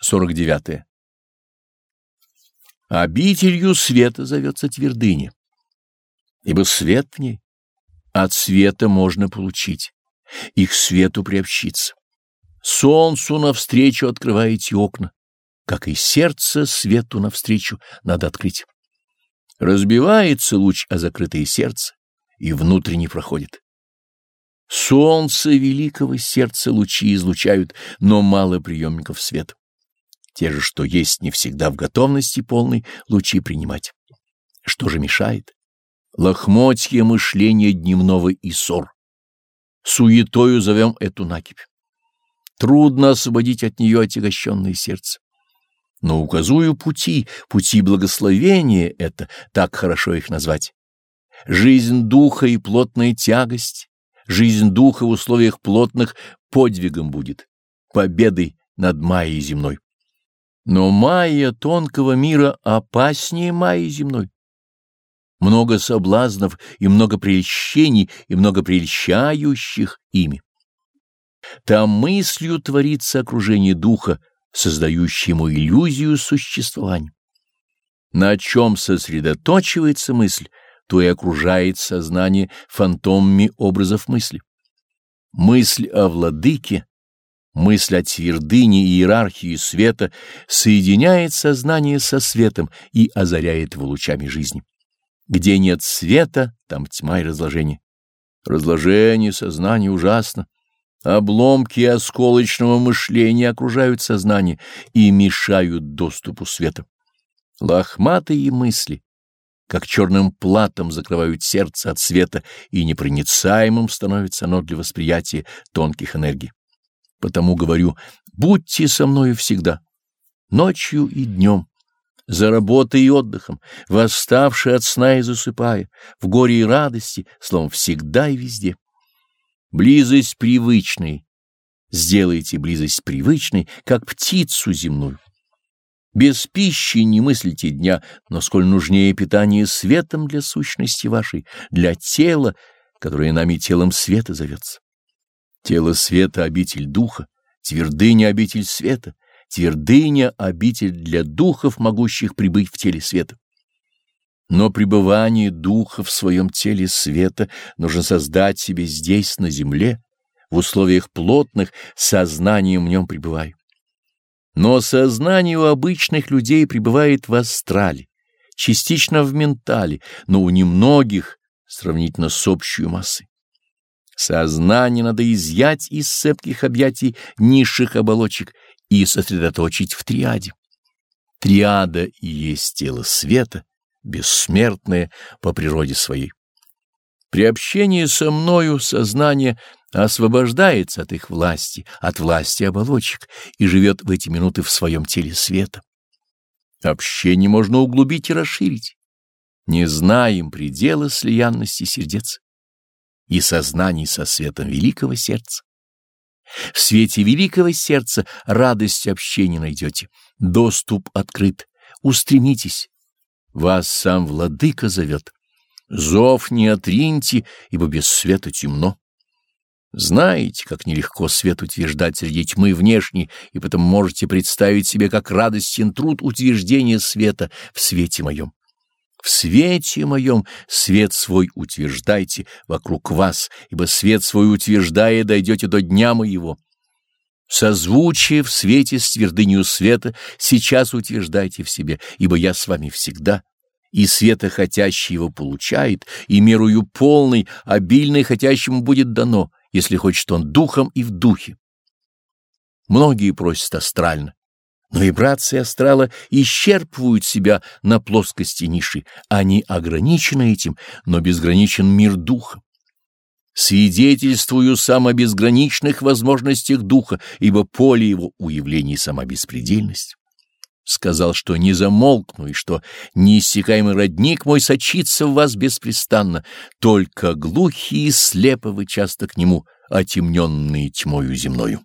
49. -е. Обителью света зовется твердыня, ибо свет в ней. От света можно получить, и к свету приобщиться. Солнцу навстречу открываете окна, как и сердце свету навстречу надо открыть. Разбивается луч о закрытое сердце, и внутренне проходит. Солнце великого сердца лучи излучают, но мало приемников света. Те же, что есть, не всегда в готовности полной лучи принимать. Что же мешает? Лохмотье мышления дневного и ссор. Суетою зовем эту накипь. Трудно освободить от нее отягощенное сердце. Но указую пути, пути благословения это, так хорошо их назвать. Жизнь духа и плотная тягость, жизнь духа в условиях плотных подвигом будет, победой над Майей земной. Но майя тонкого мира опаснее майи земной. Много соблазнов и много прельщений, и много прельщающих ими. Там мыслью творится окружение духа, создающему иллюзию существования. На чем сосредоточивается мысль, то и окружает сознание фантомами образов мысли. Мысль о владыке Мысль о твердыне и иерархии света соединяет сознание со светом и озаряет его лучами жизни. Где нет света, там тьма и разложение. Разложение сознания ужасно. Обломки осколочного мышления окружают сознание и мешают доступу света. Лохматые мысли, как черным платом, закрывают сердце от света, и непроницаемым становится оно для восприятия тонких энергий. Потому говорю, будьте со мною всегда, ночью и днем, за работой и отдыхом, восставший от сна и засыпая, в горе и радости, словом, всегда и везде. Близость привычной, сделайте близость привычной, как птицу земную. Без пищи не мыслите дня, но сколь нужнее питание светом для сущности вашей, для тела, которое нами телом света зовется. Тело света — обитель духа, твердыня — обитель света, твердыня — обитель для духов, могущих прибыть в теле света. Но пребывание духа в своем теле света нужно создать себе здесь, на земле, в условиях плотных, сознанием в нем пребывая. Но сознание у обычных людей пребывает в астрале, частично в ментале, но у немногих сравнительно с общей массой. Сознание надо изъять из цепких объятий низших оболочек и сосредоточить в триаде. Триада есть тело света, бессмертное по природе своей. При общении со мною сознание освобождается от их власти, от власти оболочек и живет в эти минуты в своем теле света. Общение можно углубить и расширить. Не знаем предела слиянности сердец и сознаний со светом великого сердца. В свете великого сердца радость общения найдете, доступ открыт, устремитесь. Вас сам владыка зовет. Зов не отриньте, ибо без света темно. Знаете, как нелегко свет утверждать среди тьмы внешней, и потому можете представить себе, как радостен труд утверждения света в свете моем. В свете моем свет свой утверждайте вокруг вас, ибо свет свой утверждая, дойдете до дня моего. Созвучие в свете с твердынью света сейчас утверждайте в себе, ибо я с вами всегда, и света хотящий его получает, и мерую полной, обильной хотящему будет дано, если хочет он духом и в духе. Многие просят астрально, но вибрации астрала исчерпывают себя на плоскости ниши. Они ограничены этим, но безграничен мир духа. Свидетельствую сам о безграничных возможностях духа, ибо поле его уявлений сама беспредельность. Сказал, что не замолкну, и что неиссякаемый родник мой сочится в вас беспрестанно, только глухие и слепы вы часто к нему, отемненные тьмою земною.